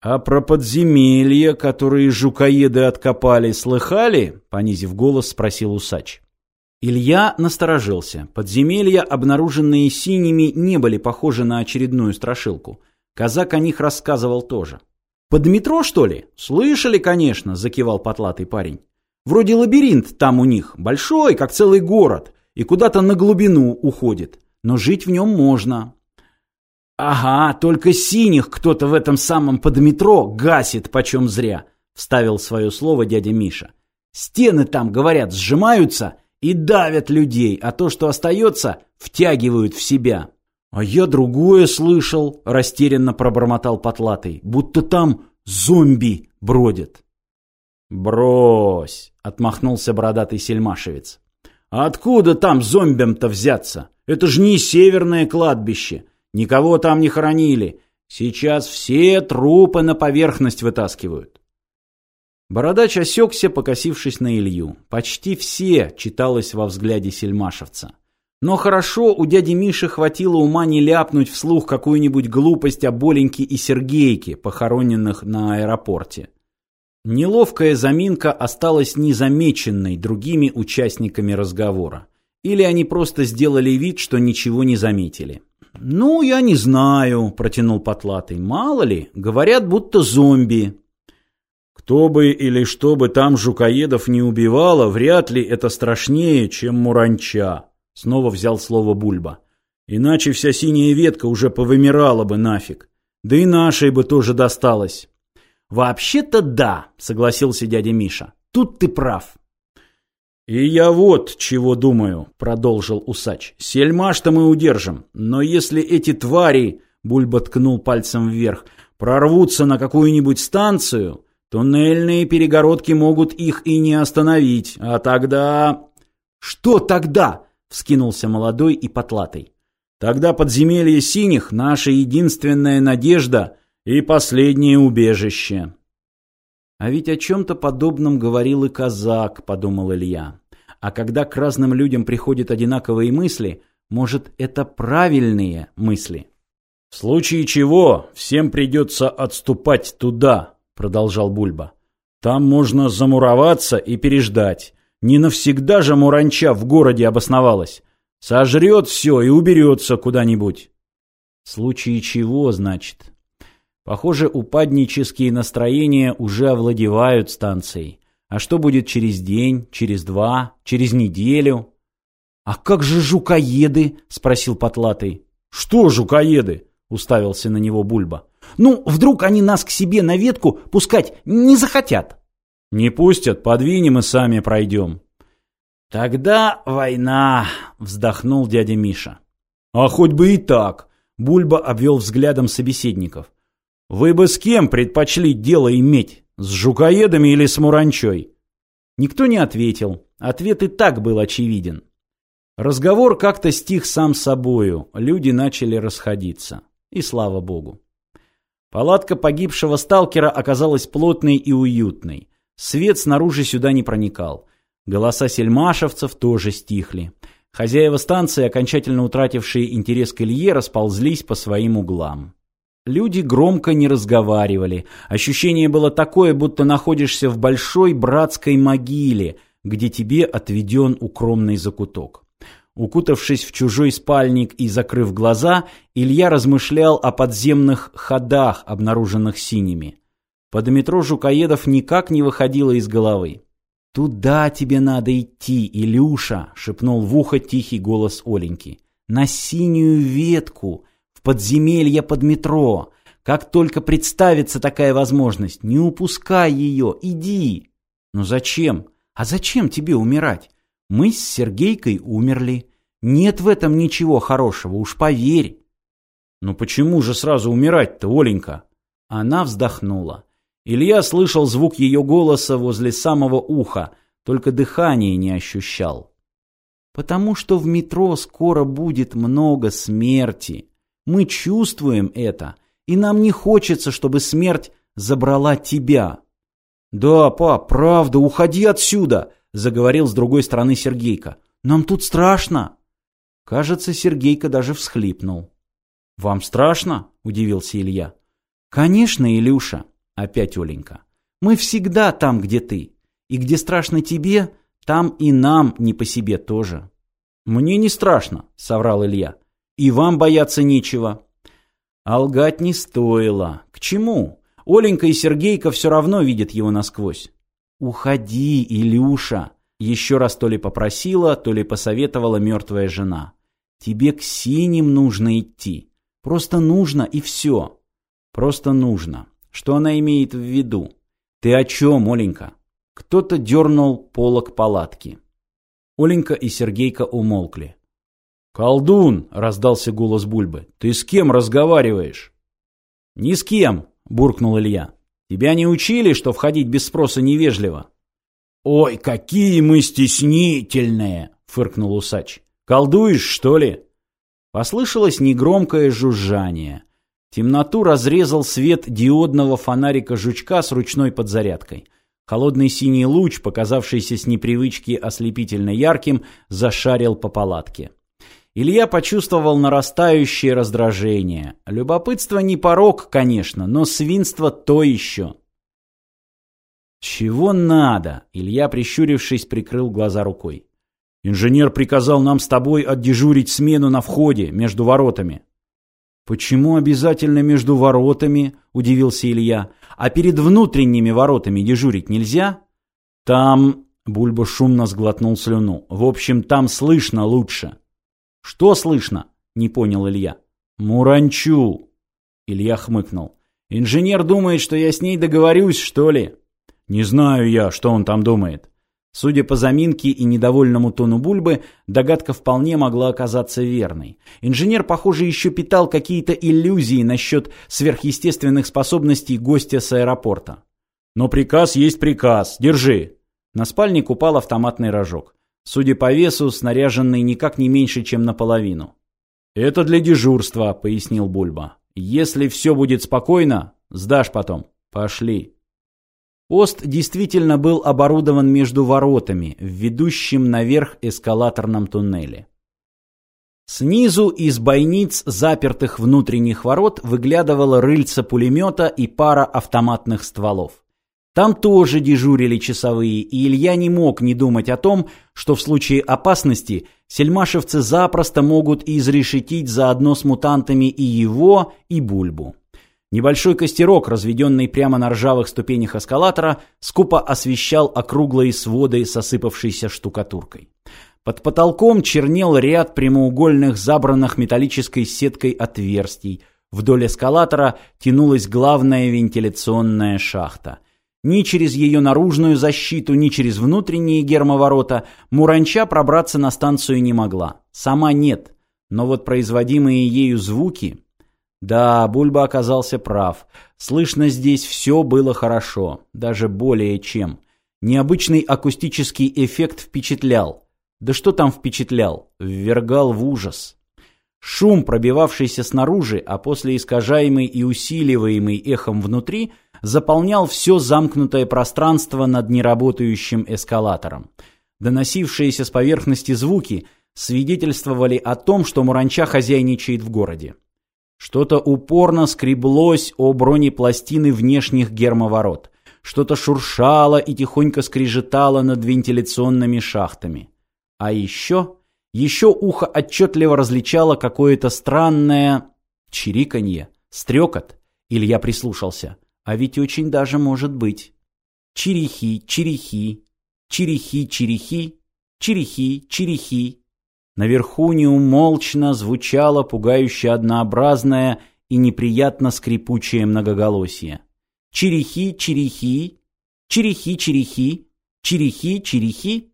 А про подземелья, которые жукоеды откопали, слыхали? Понизив голос, спросил усач. Илья насторожился. Подземелья, обнаруженные синими, не были похожи на очередную страшилку. Казак о них рассказывал тоже. «Под метро, что ли?» «Слышали, конечно», — закивал потлатый парень. «Вроде лабиринт там у них, большой, как целый город, и куда-то на глубину уходит. Но жить в нем можно». «Ага, только синих кто-то в этом самом под метро гасит почем зря», — вставил свое слово дядя Миша. «Стены там, говорят, сжимаются и давят людей, а то, что остается, втягивают в себя». «А я другое слышал», — растерянно пробормотал Потлатый, «будто там зомби бродят». «Брось!» — отмахнулся бородатый сельмашевец. «А откуда там зомбям-то взяться? Это же не северное кладбище. Никого там не хоронили. Сейчас все трупы на поверхность вытаскивают». Бородач осекся, покосившись на Илью. Почти все читалось во взгляде сельмашевца. Но хорошо у дяди Миши хватило ума не ляпнуть вслух какую-нибудь глупость о Боленьке и Сергейке, похороненных на аэропорте. Неловкая заминка осталась незамеченной другими участниками разговора. Или они просто сделали вид, что ничего не заметили. «Ну, я не знаю», – протянул Потлатый. «Мало ли, говорят, будто зомби». Кто бы или что бы там жукоедов не убивало, вряд ли это страшнее, чем муранча. Снова взял слово Бульба. Иначе вся синяя ветка уже повымирала бы нафиг. Да и нашей бы тоже досталось. Вообще-то да, согласился дядя Миша. Тут ты прав. «И я вот чего думаю», — продолжил усач. «Сельмаш-то мы удержим, но если эти твари, — Бульба ткнул пальцем вверх, — прорвутся на какую-нибудь станцию, туннельные перегородки могут их и не остановить, а тогда...» «Что тогда?» вскинулся молодой и потлатый. Тогда подземелье синих — наша единственная надежда и последнее убежище. А ведь о чем-то подобном говорил и казак, подумал Илья. А когда к разным людям приходят одинаковые мысли, может, это правильные мысли? В случае чего всем придется отступать туда, продолжал Бульба. Там можно замуроваться и переждать. Не навсегда же Муранча в городе обосновалась. Сожрет все и уберется куда-нибудь. В случае чего, значит? Похоже, упаднические настроения уже овладевают станцией. А что будет через день, через два, через неделю? «А как же жукоеды?» — спросил Потлатый. «Что жукоеды?» — уставился на него Бульба. «Ну, вдруг они нас к себе на ветку пускать не захотят?» Не пустят, подвинем и сами пройдем. Тогда война, вздохнул дядя Миша. А хоть бы и так, Бульба обвел взглядом собеседников. Вы бы с кем предпочли дело иметь? С жукоедами или с муранчой? Никто не ответил. Ответ и так был очевиден. Разговор как-то стих сам собою. Люди начали расходиться. И слава богу. Палатка погибшего сталкера оказалась плотной и уютной. Свет снаружи сюда не проникал. Голоса сельмашевцев тоже стихли. Хозяева станции, окончательно утратившие интерес к Илье, расползлись по своим углам. Люди громко не разговаривали. Ощущение было такое, будто находишься в большой братской могиле, где тебе отведен укромный закуток. Укутавшись в чужой спальник и закрыв глаза, Илья размышлял о подземных ходах, обнаруженных синими. Под метро Жукоедов никак не выходило из головы. «Туда тебе надо идти, Илюша!» — шепнул в ухо тихий голос Оленьки. «На синюю ветку, в подземелье под метро. Как только представится такая возможность, не упускай ее, иди!» «Ну зачем? А зачем тебе умирать? Мы с Сергейкой умерли. Нет в этом ничего хорошего, уж поверь!» «Ну почему же сразу умирать-то, Оленька?» Она вздохнула. Илья слышал звук ее голоса возле самого уха, только дыхание не ощущал. «Потому что в метро скоро будет много смерти. Мы чувствуем это, и нам не хочется, чтобы смерть забрала тебя». «Да, пап, правда, уходи отсюда!» — заговорил с другой стороны Сергейка. «Нам тут страшно!» Кажется, Сергейка даже всхлипнул. «Вам страшно?» — удивился Илья. «Конечно, Илюша», — опять Оленька. «Мы всегда там, где ты. И где страшно тебе, там и нам не по себе тоже». «Мне не страшно», — соврал Илья. «И вам бояться нечего». А лгать не стоило. К чему? Оленька и Сергейка все равно видят его насквозь. «Уходи, Илюша!» Еще раз то ли попросила, то ли посоветовала мертвая жена. «Тебе к синим нужно идти. Просто нужно и все. Просто нужно. Что она имеет в виду? Ты о чем, Оленька?» Кто-то дернул полок палатки. Оленька и Сергейка умолкли. «Колдун!» — раздался голос Бульбы. «Ты с кем разговариваешь?» «Ни с кем!» — буркнул Илья. «Тебя не учили, что входить без спроса невежливо?» «Ой, какие мы стеснительные!» — фыркнул усач. «Колдуешь, что ли?» Послышалось негромкое жужжание. Темноту разрезал свет диодного фонарика жучка с ручной подзарядкой. Холодный синий луч, показавшийся с непривычки ослепительно ярким, зашарил по палатке. Илья почувствовал нарастающее раздражение. Любопытство не порог, конечно, но свинство то еще. «Чего надо?» — Илья, прищурившись, прикрыл глаза рукой. «Инженер приказал нам с тобой отдежурить смену на входе, между воротами». «Почему обязательно между воротами?» — удивился Илья. «А перед внутренними воротами дежурить нельзя?» «Там...» — Бульба шумно сглотнул слюну. «В общем, там слышно лучше». «Что слышно?» — не понял Илья. «Муранчу!» Илья хмыкнул. «Инженер думает, что я с ней договорюсь, что ли?» «Не знаю я, что он там думает». Судя по заминке и недовольному тону Бульбы, догадка вполне могла оказаться верной. Инженер, похоже, еще питал какие-то иллюзии насчет сверхъестественных способностей гостя с аэропорта. «Но приказ есть приказ. Держи». На спальник упал автоматный рожок. Судя по весу, снаряженный никак не меньше, чем наполовину. «Это для дежурства», — пояснил Бульба. «Если все будет спокойно, сдашь потом. Пошли». Пост действительно был оборудован между воротами, в ведущем наверх эскалаторном туннеле. Снизу из бойниц запертых внутренних ворот выглядывало рыльце пулемета и пара автоматных стволов. Там тоже дежурили часовые, и Илья не мог не думать о том, что в случае опасности сельмашевцы запросто могут изрешетить заодно с мутантами и его, и Бульбу. Небольшой костерок, разведенный прямо на ржавых ступенях эскалатора, скупо освещал округлые своды с осыпавшейся штукатуркой. Под потолком чернел ряд прямоугольных, забранных металлической сеткой отверстий. Вдоль эскалатора тянулась главная вентиляционная шахта – ни через ее наружную защиту, ни через внутренние гермоворота Муранча пробраться на станцию не могла. Сама нет. Но вот производимые ею звуки... Да, Бульба оказался прав. Слышно здесь все было хорошо. Даже более чем. Необычный акустический эффект впечатлял. Да что там впечатлял? Ввергал в ужас. Шум, пробивавшийся снаружи, а после искажаемый и усиливаемый эхом внутри – заполнял все замкнутое пространство над неработающим эскалатором. Доносившиеся с поверхности звуки свидетельствовали о том, что Муранча хозяйничает в городе. Что-то упорно скреблось о бронепластины внешних гермоворот. Что-то шуршало и тихонько скрежетало над вентиляционными шахтами. А еще... Еще ухо отчетливо различало какое-то странное... чириканье, стрекот. Илья прислушался. А ведь очень даже может быть. Чирихи, чирихи, чирихи, чирихи, чирихи, чирихи. Наверху неумолчно звучало пугающе однообразное и неприятно скрипучее многоголосие. Чирихи, чирихи, чирихи, чирихи, чирихи, чирихи.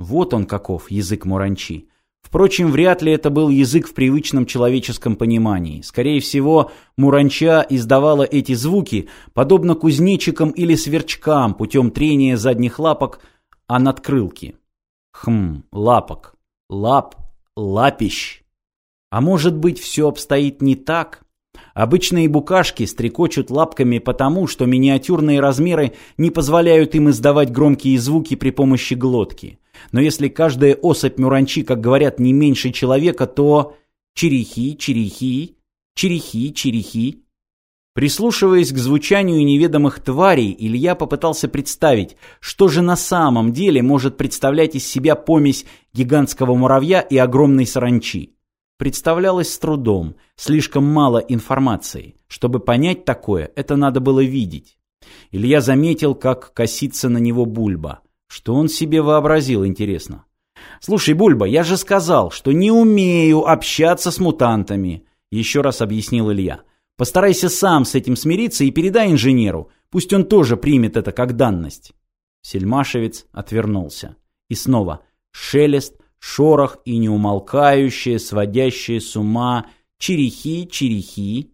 Вот он каков, язык муранчи. Впрочем, вряд ли это был язык в привычном человеческом понимании. Скорее всего, муранча издавала эти звуки, подобно кузнечикам или сверчкам, путем трения задних лапок о надкрылки. Хм, лапок. Лап, лапищ. А может быть, все обстоит не так? Обычные букашки стрекочут лапками потому, что миниатюрные размеры не позволяют им издавать громкие звуки при помощи глотки. Но если каждая особь муранчи, как говорят, не меньше человека, то... Черехи, черехи, черехи, черехи. Прислушиваясь к звучанию неведомых тварей, Илья попытался представить, что же на самом деле может представлять из себя помесь гигантского муравья и огромной саранчи. Представлялось с трудом, слишком мало информации. Чтобы понять такое, это надо было видеть. Илья заметил, как косится на него Бульба. Что он себе вообразил, интересно. «Слушай, Бульба, я же сказал, что не умею общаться с мутантами», еще раз объяснил Илья. «Постарайся сам с этим смириться и передай инженеру. Пусть он тоже примет это как данность». Сельмашевец отвернулся. И снова шелест, шорох и неумолкающее, сводящее с ума черехи, черехи.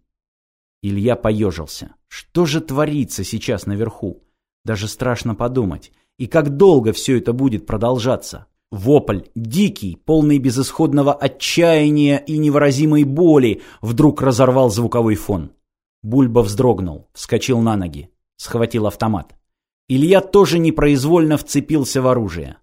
Илья поежился. Что же творится сейчас наверху? Даже страшно подумать. И как долго все это будет продолжаться? Вопль, дикий, полный безысходного отчаяния и невыразимой боли, вдруг разорвал звуковой фон. Бульба вздрогнул, вскочил на ноги, схватил автомат. Илья тоже непроизвольно вцепился в оружие.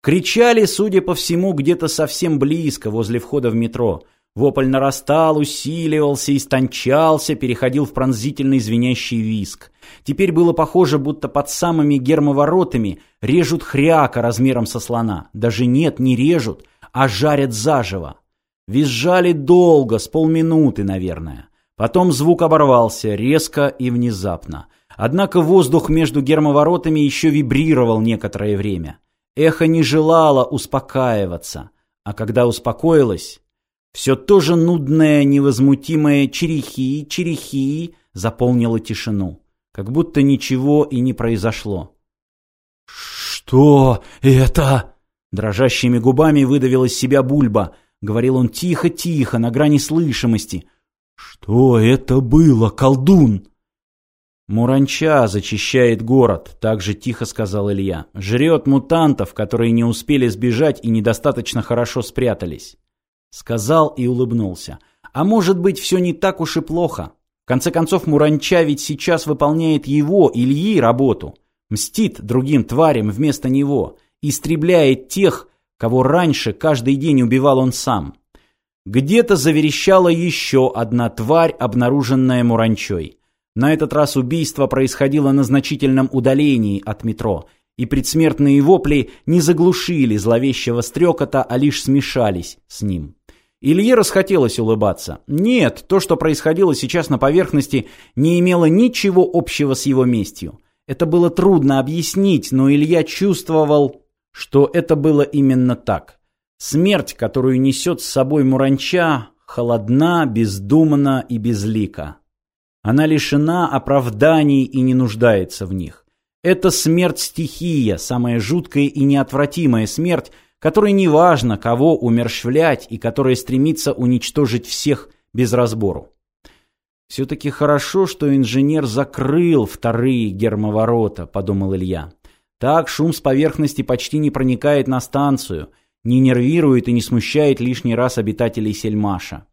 Кричали, судя по всему, где-то совсем близко, возле входа в метро. Вопль нарастал, усиливался, истончался, переходил в пронзительный звенящий виск. Теперь было похоже, будто под самыми гермоворотами режут хряка размером со слона. Даже нет, не режут, а жарят заживо. Визжали долго, с полминуты, наверное. Потом звук оборвался, резко и внезапно. Однако воздух между гермоворотами еще вибрировал некоторое время. Эхо не желало успокаиваться, а когда успокоилось, все то же нудное, невозмутимое «черехи, черехи» заполнило тишину, как будто ничего и не произошло. «Что это?» Дрожащими губами выдавил из себя Бульба. Говорил он тихо-тихо, на грани слышимости. «Что это было, колдун?» «Муранча зачищает город», — так же тихо сказал Илья. «Жрет мутантов, которые не успели сбежать и недостаточно хорошо спрятались». Сказал и улыбнулся. «А может быть, все не так уж и плохо. В конце концов, Муранча ведь сейчас выполняет его, Ильи, работу. Мстит другим тварям вместо него. Истребляет тех, кого раньше каждый день убивал он сам». Где-то заверещала еще одна тварь, обнаруженная Муранчой. На этот раз убийство происходило на значительном удалении от метро, и предсмертные вопли не заглушили зловещего стрекота, а лишь смешались с ним. Илье расхотелось улыбаться. Нет, то, что происходило сейчас на поверхности, не имело ничего общего с его местью. Это было трудно объяснить, но Илья чувствовал, что это было именно так. Смерть, которую несет с собой Муранча, холодна, бездумна и безлика. Она лишена оправданий и не нуждается в них. Это смерть-стихия, самая жуткая и неотвратимая смерть, которой не важно, кого умерщвлять и которая стремится уничтожить всех без разбору. «Все-таки хорошо, что инженер закрыл вторые гермоворота», — подумал Илья. «Так шум с поверхности почти не проникает на станцию, не нервирует и не смущает лишний раз обитателей Сельмаша.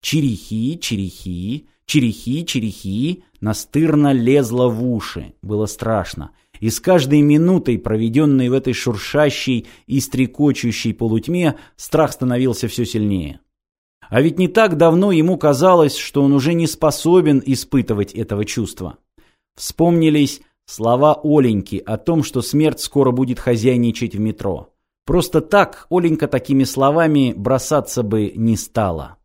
Чирихи, чирихи, Черехи, черехи, настырно лезла в уши. Было страшно. И с каждой минутой, проведенной в этой шуршащей и стрекочущей полутьме, страх становился все сильнее. А ведь не так давно ему казалось, что он уже не способен испытывать этого чувства. Вспомнились слова Оленьки о том, что смерть скоро будет хозяйничать в метро. Просто так Оленька такими словами бросаться бы не стала.